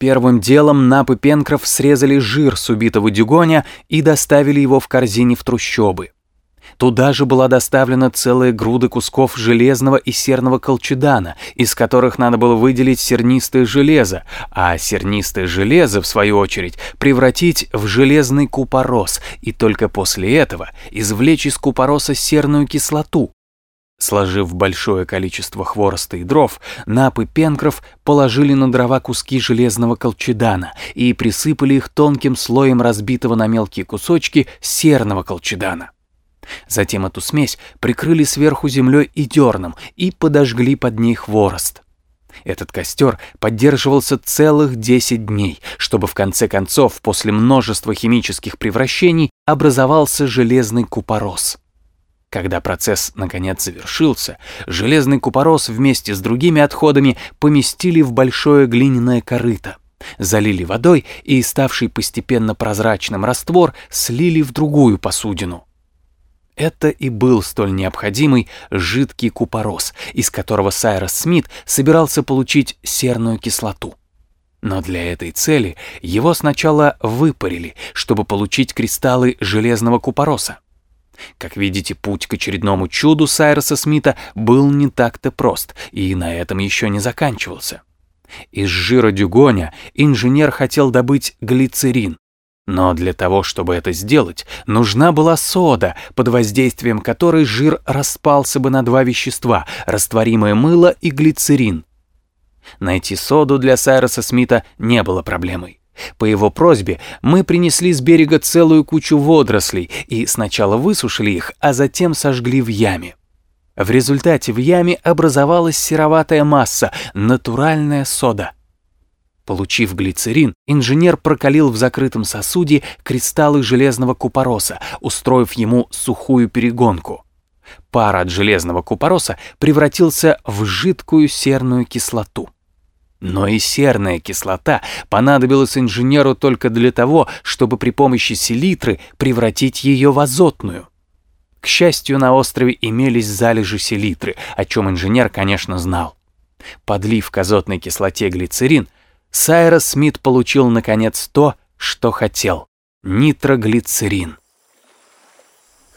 Первым делом Нап и Пенкроф срезали жир с убитого дюгоня и доставили его в корзине в трущобы. Туда же была доставлена целая груда кусков железного и серного колчедана, из которых надо было выделить сернистое железо, а сернистое железо, в свою очередь, превратить в железный купорос и только после этого извлечь из купороса серную кислоту. Сложив большое количество хвороста и дров, Нап и Пенкроф положили на дрова куски железного колчедана и присыпали их тонким слоем разбитого на мелкие кусочки серного колчедана. Затем эту смесь прикрыли сверху землей и дерном и подожгли под ней хворост. Этот костер поддерживался целых 10 дней, чтобы в конце концов после множества химических превращений образовался железный купорос. Когда процесс наконец завершился, железный купорос вместе с другими отходами поместили в большое глиняное корыто, залили водой и ставший постепенно прозрачным раствор слили в другую посудину. Это и был столь необходимый жидкий купорос, из которого Сайрос Смит собирался получить серную кислоту. Но для этой цели его сначала выпарили, чтобы получить кристаллы железного купороса. Как видите, путь к очередному чуду Сайроса Смита был не так-то прост, и на этом еще не заканчивался. Из жира дюгоня инженер хотел добыть глицерин. Но для того, чтобы это сделать, нужна была сода, под воздействием которой жир распался бы на два вещества – растворимое мыло и глицерин. Найти соду для Сайроса Смита не было проблемой. По его просьбе мы принесли с берега целую кучу водорослей и сначала высушили их, а затем сожгли в яме. В результате в яме образовалась сероватая масса, натуральная сода. Получив глицерин, инженер прокалил в закрытом сосуде кристаллы железного купороса, устроив ему сухую перегонку. Пар от железного купороса превратился в жидкую серную кислоту. Но и серная кислота понадобилась инженеру только для того, чтобы при помощи селитры превратить ее в азотную. К счастью, на острове имелись залежи селитры, о чем инженер, конечно, знал. Подлив к азотной кислоте глицерин, Сайрос Смит получил, наконец, то, что хотел — нитроглицерин.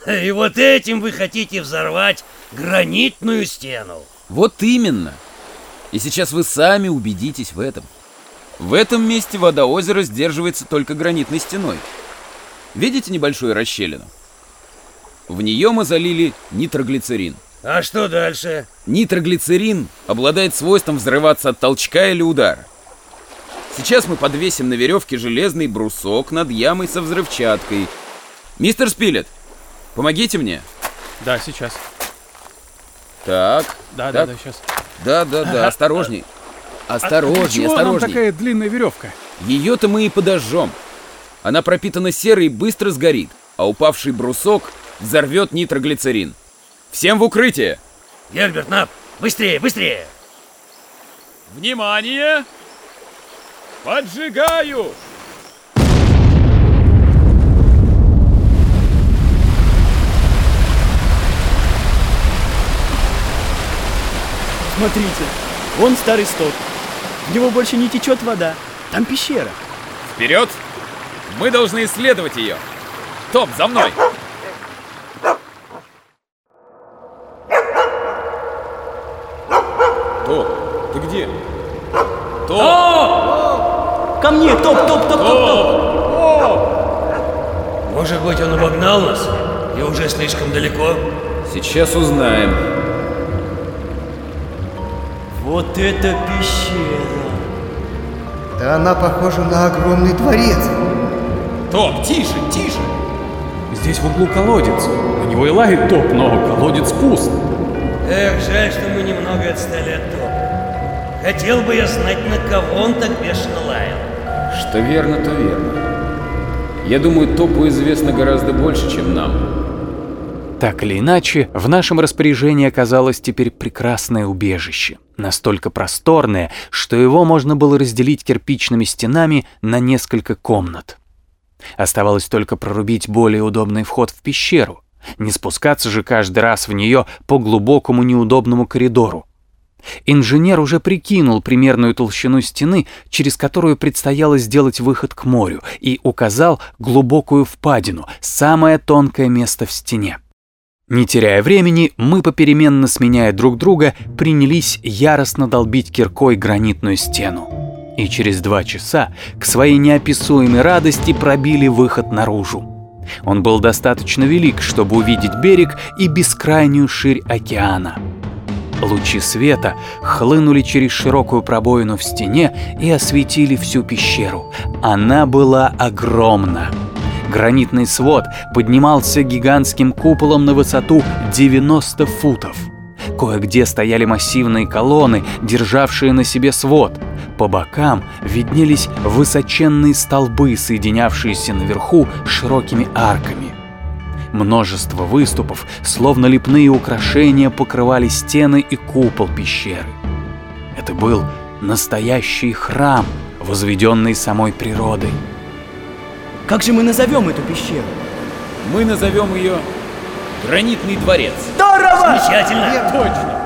И вот этим вы хотите взорвать гранитную стену? Вот именно. И сейчас вы сами убедитесь в этом. В этом месте вода озера сдерживается только гранитной стеной. Видите небольшую расщелину? В нее мы залили нитроглицерин. А что дальше? Нитроглицерин обладает свойством взрываться от толчка или удара. Сейчас мы подвесим на веревке железный брусок над ямой со взрывчаткой. Мистер Спилет, помогите мне. Да, сейчас. Так. Да, так. да, да, сейчас. Да, да, да, осторожней. Осторожней, а чего нам осторожней. такая длинная веревка? Ее-то мы и подожжем. Она пропитана серой и быстро сгорит, а упавший брусок взорвет нитроглицерин. Всем в укрытие! Герберт, Нап, быстрее, быстрее! Внимание! Поджигаю! Смотрите, вон старый сток. В него больше не течет вода. Там пещера. Вперед! Мы должны исследовать ее. Топ, за мной! Топ, ты где? Топ! Ко мне, топ, топ, топ, топ, топ. Может быть, он обогнал нас и уже слишком далеко? Сейчас узнаем. Вот это пещера. Да она похожа на огромный дворец. Топ, тише, тише! Здесь в углу колодец. На него и лает топ, но колодец пуст. Эх, жаль, что мы немного отстали от топа. Хотел бы я знать, на кого он так бешено лаял. Что верно, то верно. Я думаю, Топу известно гораздо больше, чем нам. Так или иначе, в нашем распоряжении оказалось теперь прекрасное убежище, настолько просторное, что его можно было разделить кирпичными стенами на несколько комнат. Оставалось только прорубить более удобный вход в пещеру, не спускаться же каждый раз в нее по глубокому неудобному коридору. Инженер уже прикинул примерную толщину стены, через которую предстояло сделать выход к морю, и указал глубокую впадину, самое тонкое место в стене. Не теряя времени, мы, попеременно сменяя друг друга, принялись яростно долбить киркой гранитную стену. И через два часа, к своей неописуемой радости, пробили выход наружу. Он был достаточно велик, чтобы увидеть берег и бескрайнюю ширь океана. Лучи света хлынули через широкую пробоину в стене и осветили всю пещеру. Она была огромна. Гранитный свод поднимался гигантским куполом на высоту 90 футов. Кое-где стояли массивные колонны, державшие на себе свод. По бокам виднелись высоченные столбы, соединявшиеся наверху широкими арками. Множество выступов, словно лепные украшения, покрывали стены и купол пещеры. Это был настоящий храм, возведенный самой природой. Как же мы назовем эту пещеру? Мы назовем ее Гранитный дворец. Здорово! Замечательно. Точно.